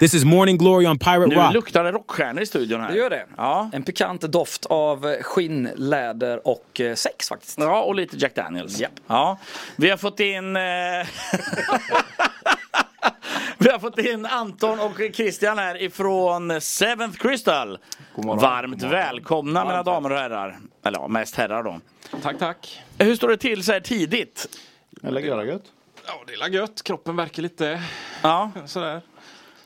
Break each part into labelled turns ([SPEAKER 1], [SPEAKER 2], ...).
[SPEAKER 1] This is Morning Glory on Pirate
[SPEAKER 2] Nu
[SPEAKER 1] Rock.
[SPEAKER 2] luktar det rockstjärnor i studion här.
[SPEAKER 3] Det gör det.
[SPEAKER 2] Ja.
[SPEAKER 3] En pikant doft av skinn, läder och eh, sex faktiskt.
[SPEAKER 2] Ja, och lite Jack Daniels.
[SPEAKER 3] Japp.
[SPEAKER 2] Ja. Vi har fått in... Eh... Vi har fått in Anton och Christian här ifrån Seventh Crystal.
[SPEAKER 4] morgon.
[SPEAKER 2] Varmt välkomna mina damer och herrar. Eller ja, mest herrar då.
[SPEAKER 4] Tack, tack.
[SPEAKER 2] Hur står det till så här tidigt?
[SPEAKER 5] Eller gött.
[SPEAKER 4] Ja, det är gött. Kroppen verkar lite
[SPEAKER 2] Ja.
[SPEAKER 4] sådär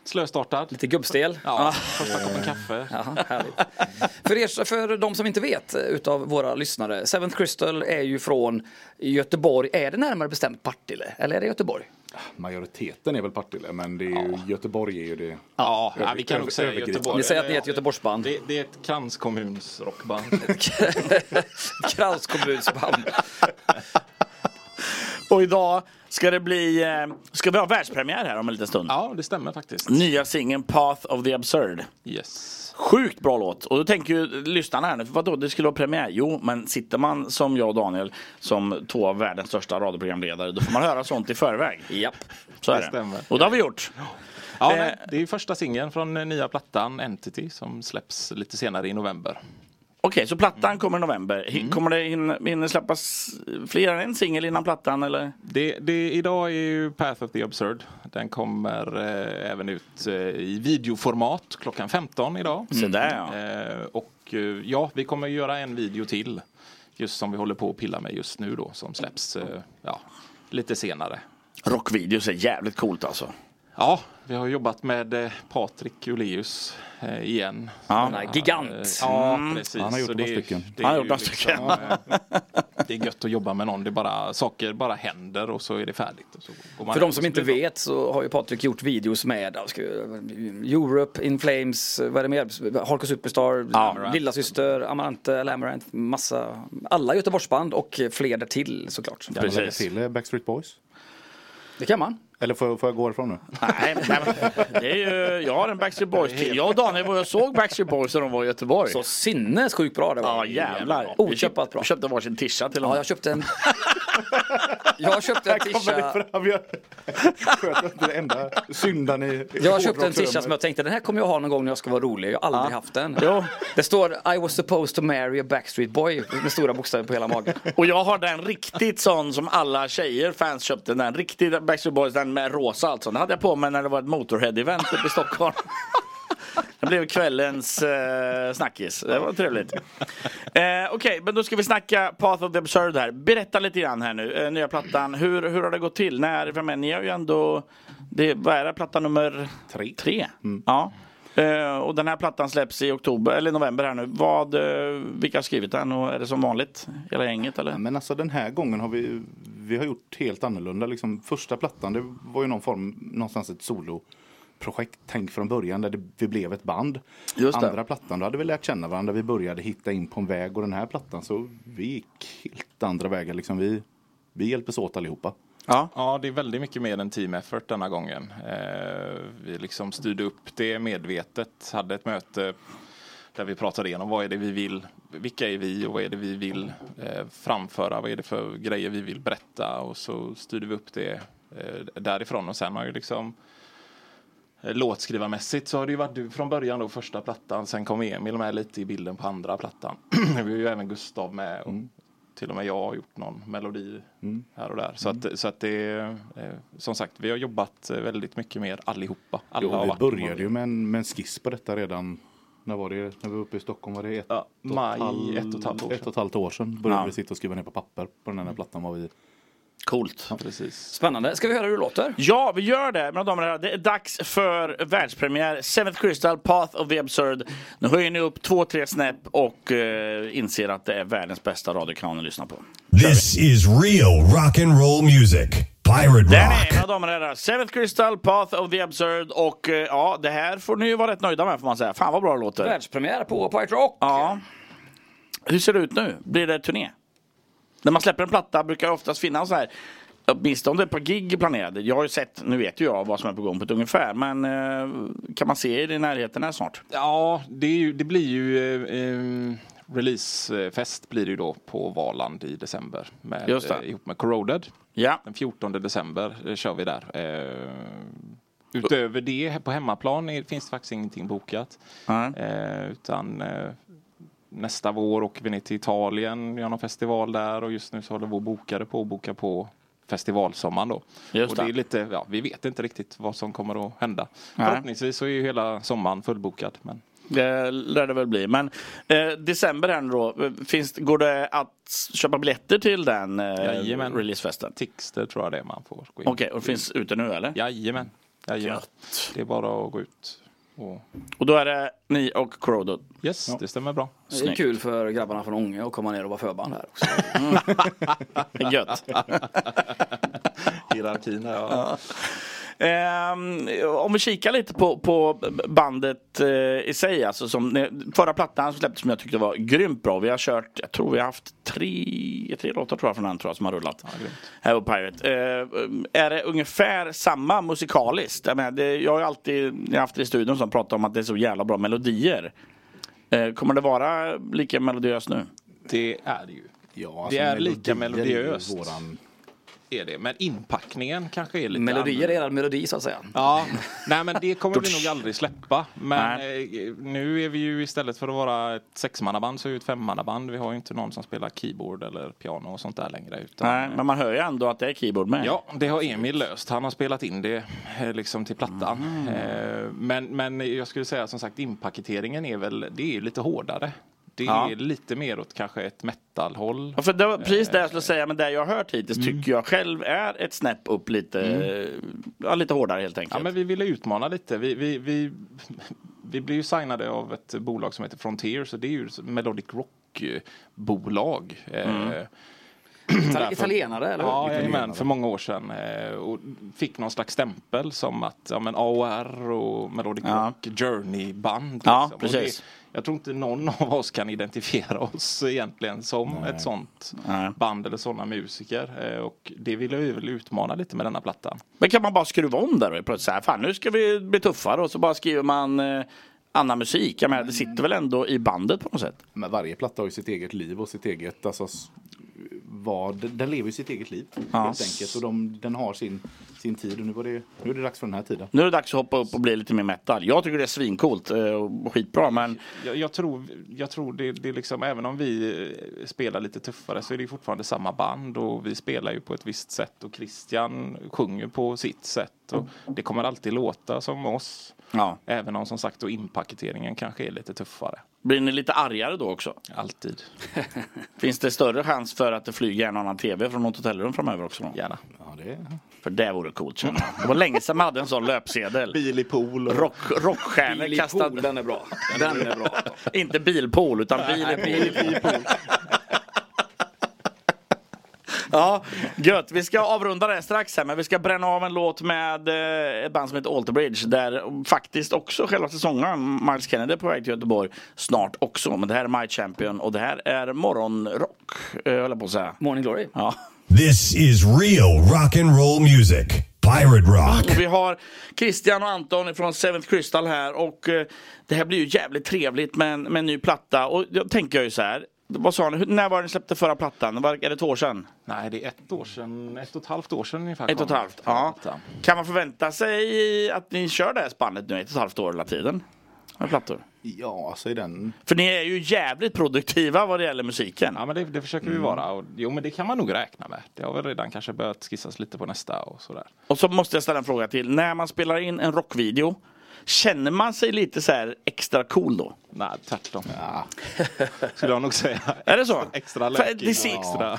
[SPEAKER 4] slöstartad.
[SPEAKER 3] Lite gubbstel.
[SPEAKER 4] Ja, första koppen kaffe.
[SPEAKER 3] Ja, för, er, för de som inte vet eh, utav våra lyssnare, Seventh Crystal är ju från Göteborg. Är det närmare bestämt Partille? Eller är det Göteborg?
[SPEAKER 5] Majoriteten är väl Partille, men det är ju, Göteborg är ju det.
[SPEAKER 4] Ja, ja, vi kan nog säga. Göteborg.
[SPEAKER 3] Ni säger att ni är ett Göteborgsband.
[SPEAKER 4] Det, det är ett kranskommuns rockband.
[SPEAKER 3] Kranskommunsband.
[SPEAKER 2] Och idag ska det bli... Eh, ska vi ha världspremiär här om en liten stund?
[SPEAKER 4] Ja, det stämmer faktiskt.
[SPEAKER 2] Nya singeln Path of the Absurd.
[SPEAKER 4] Yes.
[SPEAKER 2] Sjukt bra låt. Och då tänker ju lyssnarna här nu, vadå det skulle vara premiär? Jo, men sitter man som jag och Daniel som två av världens största radioprogramledare, då får man höra sånt i förväg.
[SPEAKER 3] Japp.
[SPEAKER 2] Så är
[SPEAKER 4] Det
[SPEAKER 2] det.
[SPEAKER 4] stämmer.
[SPEAKER 2] Och det har vi gjort.
[SPEAKER 4] Ja,
[SPEAKER 2] Eh.
[SPEAKER 4] nej, det är första singeln från eh, nya plattan Entity som släpps lite senare i november.
[SPEAKER 2] Okej, så plattan kommer i november. Hi- Kommer det hinna, hinna släppas fler än en singel innan plattan eller?
[SPEAKER 4] Det, det, idag är ju Path of the Absurd. Den kommer eh, även ut eh, i videoformat klockan 15 idag.
[SPEAKER 2] Så där ja.
[SPEAKER 4] Eh, och eh, ja, vi kommer göra en video till. Just som vi håller på att pilla med just nu då. Som släpps eh, ja, lite senare.
[SPEAKER 2] Rockvideos är jävligt coolt alltså.
[SPEAKER 4] Ja, vi har jobbat med eh, Patrik Uleus eh, igen.
[SPEAKER 2] Ja.
[SPEAKER 3] Den här gigant.
[SPEAKER 4] Eh, Ja,
[SPEAKER 2] Mm.
[SPEAKER 4] precis.
[SPEAKER 5] Han har gjort några
[SPEAKER 4] det är-
[SPEAKER 5] stycken.
[SPEAKER 4] det är
[SPEAKER 2] Han har
[SPEAKER 4] ju
[SPEAKER 2] gjort några stycken.
[SPEAKER 4] eh, Det är gött att jobba med någon. Det är bara, saker bara händer och så är det färdigt. Och så går man
[SPEAKER 3] För de som inte vet så har ju Patrik gjort videos med Europe, In Flames, vad är det mer? Harko Superstar,
[SPEAKER 2] Ja.
[SPEAKER 3] Lilla Syster, Amarante, Lamarant, massa, alla Göteborgsband och fler där till såklart.
[SPEAKER 2] Precis.
[SPEAKER 5] till Backstreet Boys?
[SPEAKER 3] Det kan man.
[SPEAKER 5] Eller får, jag- får jag gå ifrån nu?
[SPEAKER 2] Nej, nej, men det är ju, jag har en Backstreet Boys till. Jag och Daniel var och såg Backstreet Boys när de var i Göteborg.
[SPEAKER 3] Så sinnessjukt bra det var.
[SPEAKER 2] Ja jävlar. Köpte,
[SPEAKER 3] bra.
[SPEAKER 2] vi köpte varsin tisha till och
[SPEAKER 3] Ja,
[SPEAKER 2] med.
[SPEAKER 3] jag köpte en... jag köpte en tisha.
[SPEAKER 5] Jag sköt inte det enda syndan i
[SPEAKER 3] Jag köpte en tisha som jag tänkte den här kommer jag ha någon gång när jag ska vara rolig. Jag har aldrig haft den.
[SPEAKER 2] Jo.
[SPEAKER 3] Det står I was supposed to marry a Backstreet Boy med stora bokstäver på hela magen.
[SPEAKER 2] Och jag har den riktigt sån som alla tjejer, fans köpte. Den riktigt Backstreet Boys, den med rosa alltså. Den hade jag på mig när det var ett Motorhead-event uppe i Stockholm. Det blev kvällens eh, snackis. Det var trevligt. Eh, Okej, men då ska vi snacka Path of the Absurd här. Berätta lite grann här nu, eh, nya plattan. Hur, hur har det gått till? När, för men, ni har ju ändå, det, vad är det, platta nummer
[SPEAKER 5] Tre.
[SPEAKER 2] tre? Ja. Eh, och den här plattan släpps i oktober, eller november här nu. Vad, eh, vilka har skrivit den och är det som vanligt? Hela gänget eller?
[SPEAKER 5] Ja, Men alltså den här gången har vi, vi har gjort helt annorlunda. Liksom, första plattan det var ju någon form, någonstans ett soloprojekt tänkt från början där det, vi blev ett band.
[SPEAKER 2] Just det.
[SPEAKER 5] Andra plattan då hade vi lärt känna varandra. Vi började hitta in på en väg och den här plattan så vi gick helt andra vägar. Liksom, vi, vi hjälptes åt allihopa.
[SPEAKER 2] Ja.
[SPEAKER 4] Ja, det är väldigt mycket mer än team effort denna gången. Eh, vi liksom styrde upp det medvetet, hade ett möte där vi pratade igenom vad är det vi vill, vilka är vi och vad är det vi vill eh, framföra, vad är det för grejer vi vill berätta och så styrde vi upp det eh, därifrån och sen har ju liksom eh, Låtskrivarmässigt så har det ju varit du från början då första plattan, sen kom Emil med lite i bilden på andra plattan. vi har ju även Gustav med och till och med jag har gjort någon melodi här och där. Så att, så att det är, eh, som sagt, vi har jobbat eh, väldigt mycket mer allihopa. Alla
[SPEAKER 5] Jo, vi började ju med en, med en skiss på detta redan. När var det? När vi var uppe i Stockholm var det ett,
[SPEAKER 4] Ja,
[SPEAKER 5] och ett
[SPEAKER 4] maj,
[SPEAKER 5] halv-
[SPEAKER 4] ett och ett halvt år
[SPEAKER 5] ett och ett halvt år sedan. Började
[SPEAKER 2] Ja.
[SPEAKER 5] vi sitta och skriva ner på papper på den här plattan. Var vi.
[SPEAKER 2] Coolt.
[SPEAKER 4] Precis.
[SPEAKER 3] Spännande. Ska vi höra hur det låter?
[SPEAKER 2] Ja, vi gör det, mina damer och herrar. Det är dags för världspremiär. Seventh Crystal, Path of the Absurd. Nu höjer ni upp två, tre snäpp och eh, inser att det är världens bästa radiokanal att lyssna på.
[SPEAKER 6] This is real rock and roll music. Pirate
[SPEAKER 2] Där är
[SPEAKER 6] Rock.
[SPEAKER 2] mina damer och herrar. Seventh Crystal, Path of the Absurd och eh, ja, det här får ni ju vara rätt nöjda med får man säga. Fan vad bra det låter.
[SPEAKER 3] Världspremiär på Pirate Rock.
[SPEAKER 2] Ja. Hur ser det ut nu? Blir det turné? När man släpper en platta brukar det oftast finnas så här Åtminstone ett par gig planerade. Jag har ju sett, nu vet ju jag vad som är på gång på ett ungefär. Men eh, kan man se er i närheten här snart?
[SPEAKER 4] Ja, det, ju, det blir ju eh, eh, releasefest blir det ju då på Valand i december. Med,
[SPEAKER 2] Just det.
[SPEAKER 4] eh, ihop med Corroded.
[SPEAKER 2] Ja.
[SPEAKER 4] Den 14 december eh, kör vi där. Eh, utöver det på hemmaplan finns det faktiskt ingenting bokat. Eh, utan nästa vår åker vi ner till Italien, gör någon festival där och just nu så håller vi bokade på att boka på festivalsommaren då.
[SPEAKER 2] Just
[SPEAKER 4] och det
[SPEAKER 2] det.
[SPEAKER 4] är lite, ja, vi vet inte riktigt vad som kommer att hända.
[SPEAKER 2] Nej.
[SPEAKER 4] Förhoppningsvis så är ju hela sommaren fullbokad. Men
[SPEAKER 2] Det lär det väl bli. Men eh, december här nu då. Finns, går det att köpa biljetter till den eh,
[SPEAKER 4] Jajamän.
[SPEAKER 2] releasefesten?
[SPEAKER 4] Tixter tror jag det är man får gå in.
[SPEAKER 2] Okej, och det finns ute nu eller?
[SPEAKER 4] Jajamän. Jajamän.
[SPEAKER 2] Gött.
[SPEAKER 4] Det är bara att gå ut. Och...
[SPEAKER 2] Och då är det ni och Corrodo.
[SPEAKER 4] Yes, det stämmer bra.
[SPEAKER 3] Det är
[SPEAKER 2] Snyggt.
[SPEAKER 3] kul för grabbarna från Ånge att komma ner och vara förband här också.
[SPEAKER 2] Gött.
[SPEAKER 4] Hierarkin här, ja.
[SPEAKER 2] Ehm, om vi kikar lite på, på bandet eh, i sig, alltså som förra plattan som släpptes som jag tyckte var grymt bra. Vi har kört, jag tror vi har haft tre, tre låtar tror jag från den tror jag som har rullat.
[SPEAKER 4] grymt.
[SPEAKER 2] här på Pirate. Eh, är det ungefär samma musikaliskt? Jag, menar, det, jag har ju alltid jag haft det i studion som pratat om att det är så jävla bra melodier. Eh, kommer det vara lika melodiöst nu?
[SPEAKER 4] Det är det ju.
[SPEAKER 5] Ja, alltså,
[SPEAKER 4] Det är lika
[SPEAKER 5] är
[SPEAKER 4] melodiöst.
[SPEAKER 5] Våran...
[SPEAKER 4] Är det. Men inpackningen kanske är lite
[SPEAKER 3] Melodier är er melodi så att säga.
[SPEAKER 4] Ja, nej men det kommer vi nog aldrig släppa. Men eh, nu är vi ju istället för att vara ett sexmannaband så är vi ett femmannaband. Vi har ju inte någon som spelar keyboard eller piano och sånt där längre. Utan,
[SPEAKER 2] Nej, men man hör ju ändå att det är keyboard med.
[SPEAKER 4] Ja, det har Emil löst. Han har spelat in det eh, liksom till plattan. Eh, Men, men jag skulle säga som sagt inpaketeringen är väl, det är ju lite hårdare. Det
[SPEAKER 2] Ja.
[SPEAKER 4] är lite mer åt kanske ett metalhåll.
[SPEAKER 2] Ja, för det var precis det jag skulle säga, men det jag har hört hittills tycker jag själv är ett snäpp upp lite, ja, lite hårdare helt enkelt.
[SPEAKER 4] Ja, men vi ville utmana lite. Vi, vi, vi, vi blev ju signade av ett bolag som heter Frontier, så det är ju Melodic Rock-bolag. Eh,
[SPEAKER 3] Itali- Italienare eller hur?
[SPEAKER 4] Ja, jajamän, för många år sedan. Eh, och fick någon slags stämpel som att ja, men AOR och Melodic
[SPEAKER 2] Ja.
[SPEAKER 4] Rock Journey-band.
[SPEAKER 2] Ja,
[SPEAKER 4] Och
[SPEAKER 2] precis.
[SPEAKER 4] Det, jag tror inte någon av oss kan identifiera oss egentligen som ett sånt
[SPEAKER 2] Nej.
[SPEAKER 4] band eller sådana musiker. Eh, och det ville vi väl utmana lite med denna plattan.
[SPEAKER 2] Men kan man bara skruva om där och plötsligt så här, fan nu ska vi bli tuffare och så bara skriver man eh, annan musik. Jag menar, det sitter väl ändå i bandet på något sätt?
[SPEAKER 5] Men varje platta har ju sitt eget liv och sitt eget, alltså, vad, den lever ju sitt eget liv
[SPEAKER 2] Ja.
[SPEAKER 5] helt enkelt. Och de, den har sin, sin tid och nu, var det, nu är det dags för den här tiden.
[SPEAKER 2] Nu är det dags att hoppa upp och bli lite mer metal. Jag tycker det är svincoolt eh, och skitbra men
[SPEAKER 4] Jag, jag tror, jag tror det, det är liksom, även om vi eh, spelar lite tuffare så är det fortfarande samma band och vi spelar ju på ett visst sätt och Christian sjunger på sitt sätt och det kommer alltid låta som oss.
[SPEAKER 2] Ja.
[SPEAKER 4] Även om som sagt då inpaketeringen kanske är lite tuffare.
[SPEAKER 2] blir ni lite argare då också?
[SPEAKER 4] Alltid.
[SPEAKER 2] Finns det större chans för att det flyger en annan tv från något hotellrum framöver också? Då?
[SPEAKER 4] Gärna.
[SPEAKER 5] Ja, det,
[SPEAKER 2] För det vore coolt känner jag. Det var länge sedan man hade en sån löpsedel.
[SPEAKER 4] Bil i pool. Och...
[SPEAKER 2] Rock, rockstjärnor kastade...
[SPEAKER 3] pool, den är bra. Den är bra.
[SPEAKER 2] Inte bilpool utan bil i pool. Ja, gött. Vi ska avrunda det strax här, men vi ska bränna av en låt med eh, ett band som heter Alter Bridge där faktiskt också själva säsongen Miles Kennedy är på väg till Göteborg snart också. Men det här är My Champion och det här är morgonrock, eh, höll jag på att säga.
[SPEAKER 3] Morning Glory.
[SPEAKER 2] Ja.
[SPEAKER 6] This is real rock and roll music. Pirate Rock.
[SPEAKER 2] Och vi har Christian och Anton från Seventh Crystal här och eh, det här blir ju jävligt trevligt med en, med en ny platta. Och jag tänker jag ju så här. Vad sa ni? När var ni släppte förra plattan? Var, är det två år sedan?
[SPEAKER 4] Nej, det är ett år sedan, ett och ett halvt år sedan ungefär.
[SPEAKER 2] Ett och ett halvt? Ja. Kan man förvänta sig att ni kör det här spannet nu ett och ett halvt år hela tiden? Med plattor?
[SPEAKER 5] ja, alltså i den,
[SPEAKER 2] För ni är ju jävligt produktiva vad det gäller musiken.
[SPEAKER 4] Ja, men det, det försöker vi vara. Och, jo, men det kan man nog räkna med. Det har väl redan kanske börjat skissas lite på nästa och sådär.
[SPEAKER 2] Och så måste jag ställa en fråga till. När man spelar in en rockvideo, känner man sig lite så här extra cool då?
[SPEAKER 4] Nej, tvärtom. Skulle jag nog säga.
[SPEAKER 2] Är det så?
[SPEAKER 4] Extra lökig
[SPEAKER 2] det
[SPEAKER 4] och
[SPEAKER 2] ser-
[SPEAKER 4] extra...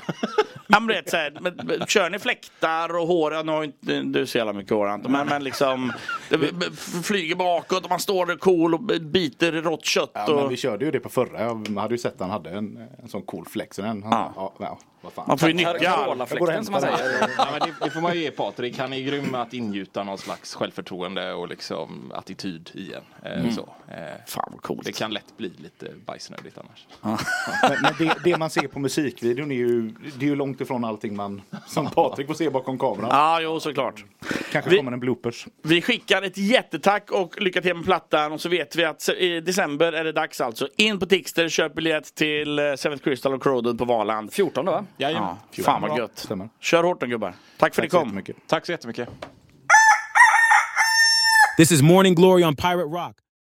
[SPEAKER 2] Ja, men vet, så här, men, men, kör ni fläktar och hår? Nu har inte du så jävla mycket hår Anton, men, men liksom det flyger bakåt och man står där cool och biter rått kött.
[SPEAKER 5] ja, men vi körde ju det på förra. Jag hade ju sett att han hade en, en sån cool flex. Den, han,
[SPEAKER 2] Ja.
[SPEAKER 5] ja. Ja, vad fan.
[SPEAKER 2] man får ju nyttja
[SPEAKER 3] Carola-fläkten som man säger.
[SPEAKER 4] ja, men det, det får man ju ge Patrik. Han är grym med att ingjuta någon slags självförtroende och liksom attityd i en. Eh, så. Eh,
[SPEAKER 2] Fan vad coolt.
[SPEAKER 4] det kan lätt bli lite bajsnödigt annars.
[SPEAKER 5] Men, men det, det man ser på musikvideon är ju, det är ju långt ifrån allting man som Patrik får se bakom kameran.
[SPEAKER 2] Ja, jo såklart.
[SPEAKER 5] Kanske
[SPEAKER 2] Vi-
[SPEAKER 5] kommer en bloopers.
[SPEAKER 2] Vi skickar ett jättetack och lycka till med plattan och så vet vi att i december är det dags alltså. In på Tixter, köp biljett till eh, Seventh Crystal och Corroded på Valand.
[SPEAKER 3] 14 va?
[SPEAKER 4] Jajamän.
[SPEAKER 2] Ja, fan vad gött.
[SPEAKER 5] Stämmer.
[SPEAKER 2] Kör hårt nu gubbar. Tack för att ni kom.
[SPEAKER 4] Tack så jättemycket.
[SPEAKER 1] This is Morning Glory on Pirate Rock.